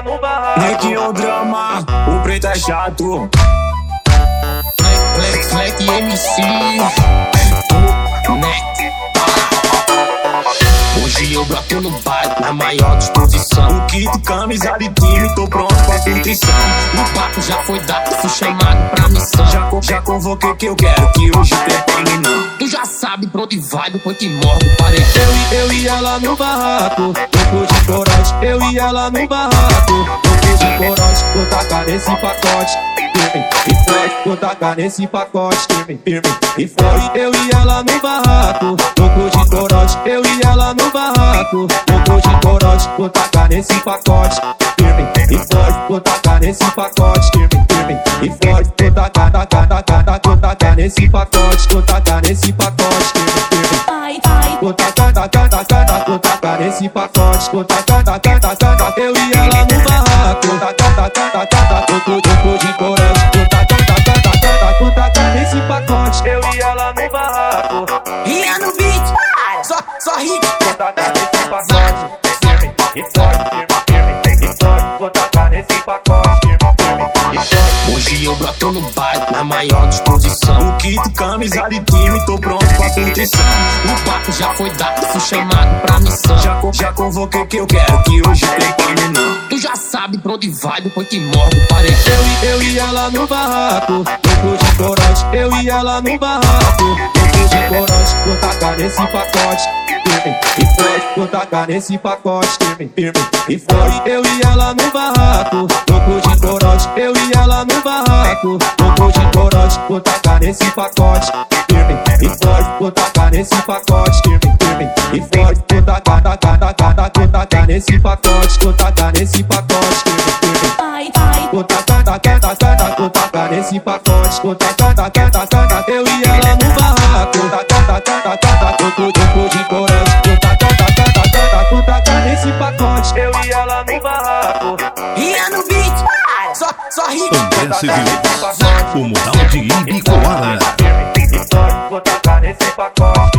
ela no barraco. Neguinho drama, o preto é chato. Flex, flex, MC. Net. Hoje eu broto no bairro, na maior disposição. O kit, camisa de time, tô pronto pra nutrição. O papo já foi dado, fui chamado pra missão. Já, já convoquei que eu quero, que hoje tem terminou. Sabe pra onde vai, depois que morre o paredão. Eu, e ela no barraco, louco de corote. Eu e ela no barraco, louco de corote. Vou tacar nesse pacote, firme e forte. Vou tacar nesse pacote, firme, firme e forte. Eu e ela no barraco, louco de corote. Eu e ela no barraco, louco de corote. Vou tacar nesse pacote, firme e forte. Vou tacar nesse pacote, firme, firme e forte. Vou tacar, tacar, tacar, tacar nesse pacote. Vou tacar nesse pacote. Ai, ai, Vou tacar, tacar, tacar, vou tacar nesse pacote. Vou tacar, tacar, tacar, eu e ela no barraco. Vou tacar, tacar, tacar, eu tô de coragem. Vou tacar, tacar, tacar, tacar, vou tacar nesse pacote. Eu e ela no barraco. Ria no beat, só, só hit. Vou tacar eu broto no bairro, na maior disposição. O kit, camisa de time, tô pronto pra nutrição. O papo já foi dado, fui chamado pra missão. Já, já convoquei que eu quero, que hoje tem terminou. Tu já sabe pra onde vai, depois que morre o paredão. Eu eu e ela no barraco, louco de corote. Eu e ela no barraco, louco de corote. Vou tacar nesse pacote, e forte. Vou tacar nesse pacote, e forte. Eu e ela no barraco, tacar nesse pacote, e forte. Vou nesse pacote, e forte. Vou tacar, tacar, tacar, tacar, tacar nesse pacote. Vou nesse pacote, ai, ai, Vou tacar, tacar, tacar, vou tacar nesse pacote. Vou tacar, tacar, tacar, eu e ela no barraco. Vou tacar, tacar, tacar, eu tô de coragem. Vou tacar, tacar, tacar, vou nesse pacote. Eu e ela no barraco. Ria no beat, só, só ri. André Civis, o mural de Ibicoara. Vitória, só carne nesse pacote.